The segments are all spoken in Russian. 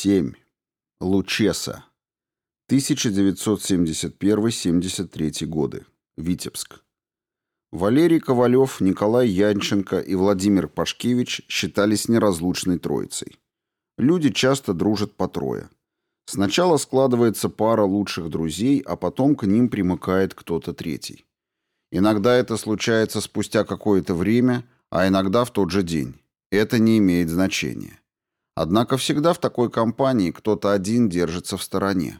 7. Лучеса. 1971-73 годы. Витебск. Валерий Ковалев, Николай Янченко и Владимир Пашкевич считались неразлучной троицей. Люди часто дружат по трое. Сначала складывается пара лучших друзей, а потом к ним примыкает кто-то третий. Иногда это случается спустя какое-то время, а иногда в тот же день. Это не имеет значения. Однако всегда в такой компании кто-то один держится в стороне.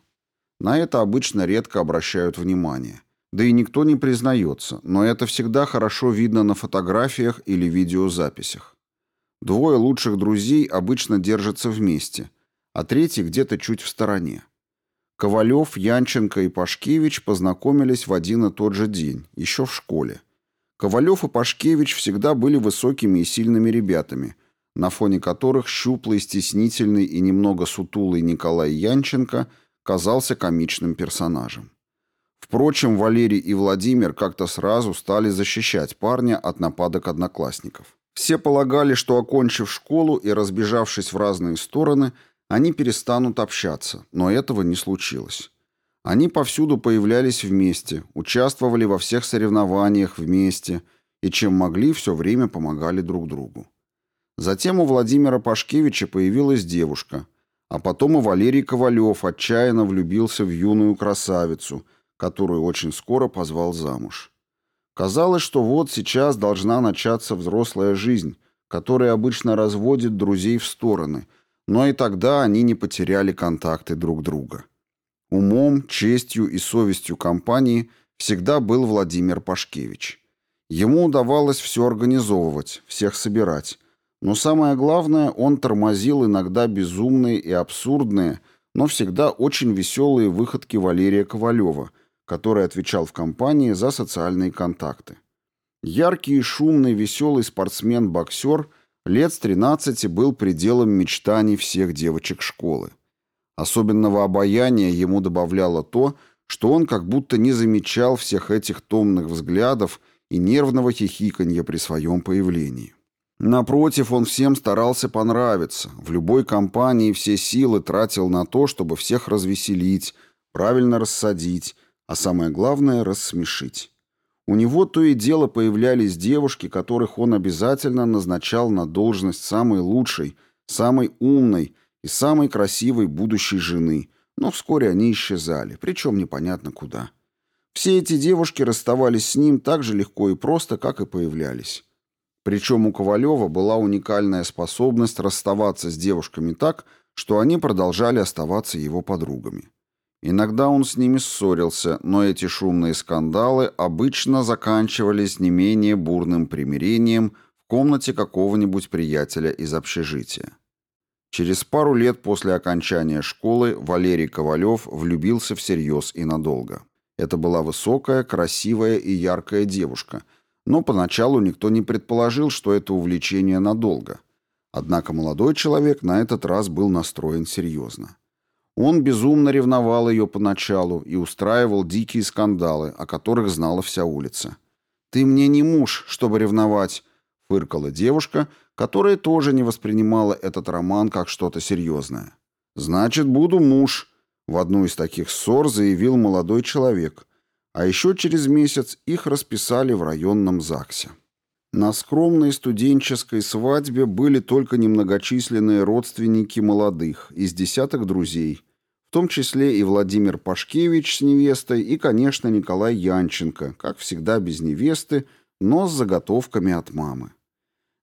На это обычно редко обращают внимание. Да и никто не признается, но это всегда хорошо видно на фотографиях или видеозаписях. Двое лучших друзей обычно держатся вместе, а третий где-то чуть в стороне. Ковалев, Янченко и Пашкевич познакомились в один и тот же день, еще в школе. Ковалев и Пашкевич всегда были высокими и сильными ребятами – на фоне которых щуплый, стеснительный и немного сутулый Николай Янченко казался комичным персонажем. Впрочем, Валерий и Владимир как-то сразу стали защищать парня от нападок одноклассников. Все полагали, что, окончив школу и разбежавшись в разные стороны, они перестанут общаться, но этого не случилось. Они повсюду появлялись вместе, участвовали во всех соревнованиях вместе и чем могли, все время помогали друг другу. Затем у Владимира Пашкевича появилась девушка, а потом и Валерий Ковалев отчаянно влюбился в юную красавицу, которую очень скоро позвал замуж. Казалось, что вот сейчас должна начаться взрослая жизнь, которая обычно разводит друзей в стороны, но и тогда они не потеряли контакты друг друга. Умом, честью и совестью компании всегда был Владимир Пашкевич. Ему удавалось все организовывать, всех собирать, но самое главное, он тормозил иногда безумные и абсурдные, но всегда очень веселые выходки Валерия Ковалева, который отвечал в компании за социальные контакты. Яркий шумный веселый спортсмен-боксер лет с 13 был пределом мечтаний всех девочек школы. Особенного обаяния ему добавляло то, что он как будто не замечал всех этих томных взглядов и нервного хихиканья при своем появлении. Напротив, он всем старался понравиться, в любой компании все силы тратил на то, чтобы всех развеселить, правильно рассадить, а самое главное – рассмешить. У него то и дело появлялись девушки, которых он обязательно назначал на должность самой лучшей, самой умной и самой красивой будущей жены, но вскоре они исчезали, причем непонятно куда. Все эти девушки расставались с ним так же легко и просто, как и появлялись. Причем у Ковалева была уникальная способность расставаться с девушками так, что они продолжали оставаться его подругами. Иногда он с ними ссорился, но эти шумные скандалы обычно заканчивались не менее бурным примирением в комнате какого-нибудь приятеля из общежития. Через пару лет после окончания школы Валерий Ковалев влюбился всерьез и надолго. Это была высокая, красивая и яркая девушка – но поначалу никто не предположил, что это увлечение надолго. Однако молодой человек на этот раз был настроен серьезно. Он безумно ревновал ее поначалу и устраивал дикие скандалы, о которых знала вся улица. «Ты мне не муж, чтобы ревновать», — фыркала девушка, которая тоже не воспринимала этот роман как что-то серьезное. «Значит, буду муж», — в одну из таких ссор заявил молодой человек, а еще через месяц их расписали в районном ЗАГСе. На скромной студенческой свадьбе были только немногочисленные родственники молодых, из десяток друзей, в том числе и Владимир Пашкевич с невестой и, конечно, Николай Янченко, как всегда без невесты, но с заготовками от мамы.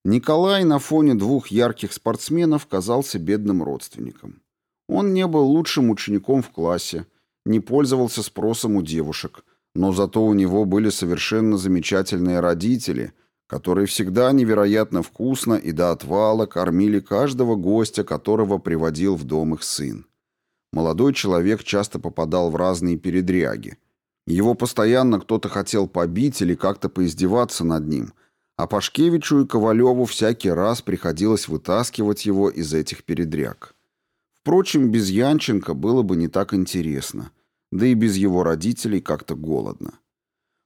Николай на фоне двух ярких спортсменов казался бедным родственником. Он не был лучшим учеником в классе, не пользовался спросом у девушек – но зато у него были совершенно замечательные родители, которые всегда невероятно вкусно и до отвала кормили каждого гостя, которого приводил в дом их сын. Молодой человек часто попадал в разные передряги. Его постоянно кто-то хотел побить или как-то поиздеваться над ним, а Пашкевичу и Ковалеву всякий раз приходилось вытаскивать его из этих передряг. Впрочем, без Янченко было бы не так интересно – да и без его родителей как-то голодно.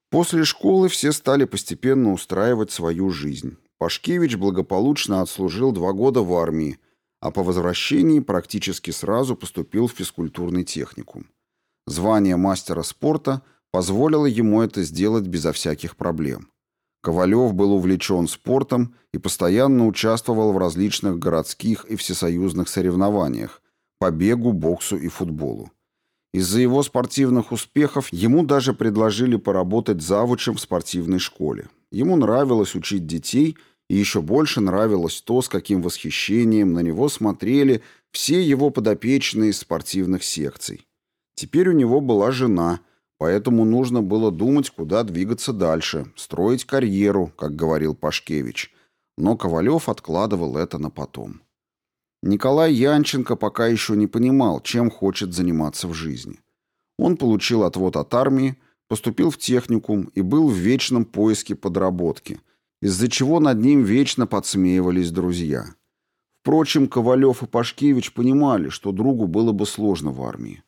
После школы все стали постепенно устраивать свою жизнь. Пашкевич благополучно отслужил два года в армии, а по возвращении практически сразу поступил в физкультурный техникум. Звание мастера спорта позволило ему это сделать безо всяких проблем. Ковалев был увлечен спортом и постоянно участвовал в различных городских и всесоюзных соревнованиях по бегу, боксу и футболу. Из-за его спортивных успехов ему даже предложили поработать завучем в спортивной школе. Ему нравилось учить детей, и еще больше нравилось то, с каким восхищением на него смотрели все его подопечные из спортивных секций. Теперь у него была жена, поэтому нужно было думать, куда двигаться дальше, строить карьеру, как говорил Пашкевич. Но Ковалев откладывал это на потом. Николай Янченко пока еще не понимал, чем хочет заниматься в жизни. Он получил отвод от армии, поступил в техникум и был в вечном поиске подработки, из-за чего над ним вечно подсмеивались друзья. Впрочем, Ковалев и Пашкевич понимали, что другу было бы сложно в армии.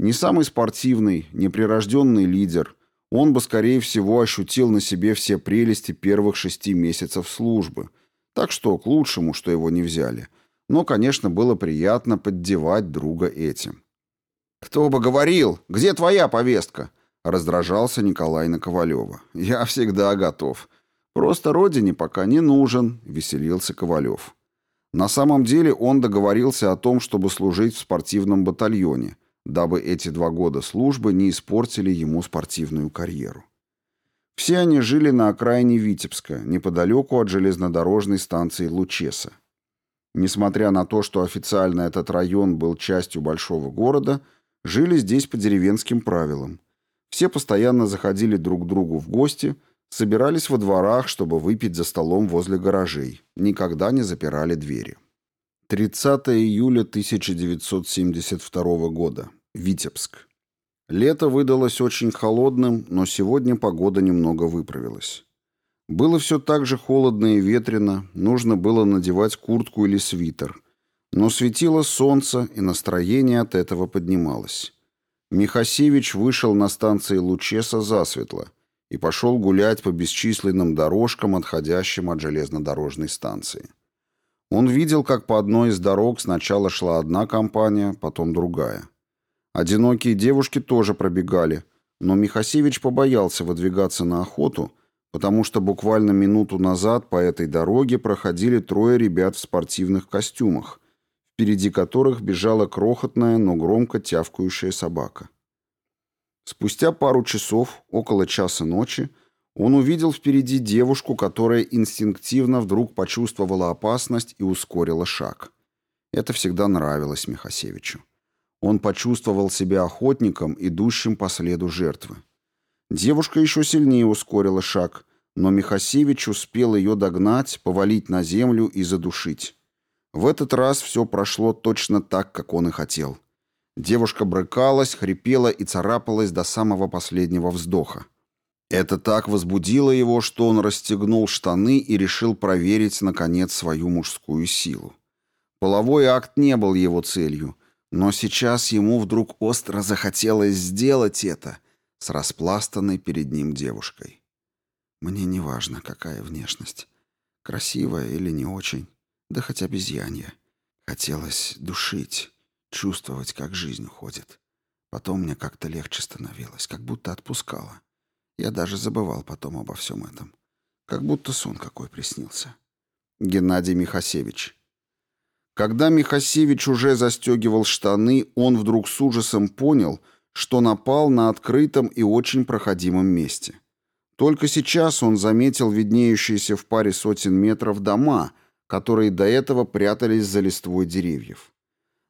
Не самый спортивный, неприрожденный лидер, он бы, скорее всего, ощутил на себе все прелести первых шести месяцев службы, так что к лучшему, что его не взяли – но, конечно, было приятно поддевать друга этим. «Кто бы говорил? Где твоя повестка?» Раздражался Николай на Ковалева. «Я всегда готов. Просто родине пока не нужен», — веселился Ковалев. На самом деле он договорился о том, чтобы служить в спортивном батальоне, дабы эти два года службы не испортили ему спортивную карьеру. Все они жили на окраине Витебска, неподалеку от железнодорожной станции Лучеса. Несмотря на то, что официально этот район был частью большого города, жили здесь по деревенским правилам. Все постоянно заходили друг к другу в гости, собирались во дворах, чтобы выпить за столом возле гаражей, никогда не запирали двери. 30 июля 1972 года. Витебск. Лето выдалось очень холодным, но сегодня погода немного выправилась. Было все так же холодно и ветрено, нужно было надевать куртку или свитер. Но светило солнце, и настроение от этого поднималось. Михасевич вышел на станции Лучеса засветло и пошел гулять по бесчисленным дорожкам, отходящим от железнодорожной станции. Он видел, как по одной из дорог сначала шла одна компания, потом другая. Одинокие девушки тоже пробегали, но Михасевич побоялся выдвигаться на охоту, потому что буквально минуту назад по этой дороге проходили трое ребят в спортивных костюмах, впереди которых бежала крохотная, но громко тявкающая собака. Спустя пару часов, около часа ночи, он увидел впереди девушку, которая инстинктивно вдруг почувствовала опасность и ускорила шаг. Это всегда нравилось Михасевичу. Он почувствовал себя охотником, идущим по следу жертвы. Девушка еще сильнее ускорила шаг, но Михасевич успел ее догнать, повалить на землю и задушить. В этот раз все прошло точно так, как он и хотел. Девушка брыкалась, хрипела и царапалась до самого последнего вздоха. Это так возбудило его, что он расстегнул штаны и решил проверить, наконец, свою мужскую силу. Половой акт не был его целью, но сейчас ему вдруг остро захотелось сделать это — с распластанной перед ним девушкой. Мне не важно, какая внешность. Красивая или не очень, да хоть обезьянья. Хотелось душить, чувствовать, как жизнь уходит. Потом мне как-то легче становилось, как будто отпускало. Я даже забывал потом обо всем этом. Как будто сон какой приснился. Геннадий Михасевич. Когда Михасевич уже застегивал штаны, он вдруг с ужасом понял — что напал на открытом и очень проходимом месте. Только сейчас он заметил виднеющиеся в паре сотен метров дома, которые до этого прятались за листвой деревьев.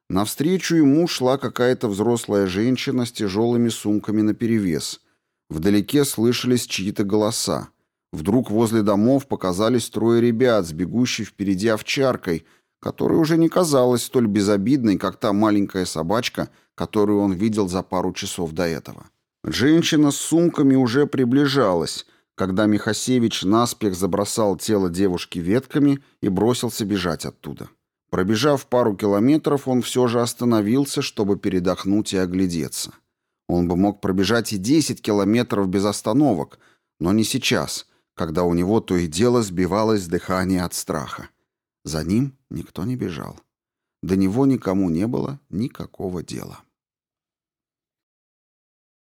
Навстречу ему шла какая-то взрослая женщина с тяжелыми сумками наперевес. Вдалеке слышались чьи-то голоса. Вдруг возле домов показались трое ребят с бегущей впереди овчаркой, которая уже не казалась столь безобидной, как та маленькая собачка, которую он видел за пару часов до этого. Женщина с сумками уже приближалась, когда Михасевич наспех забросал тело девушки ветками и бросился бежать оттуда. Пробежав пару километров, он все же остановился, чтобы передохнуть и оглядеться. Он бы мог пробежать и 10 километров без остановок, но не сейчас, когда у него то и дело сбивалось дыхание от страха. За ним никто не бежал. До него никому не было никакого дела.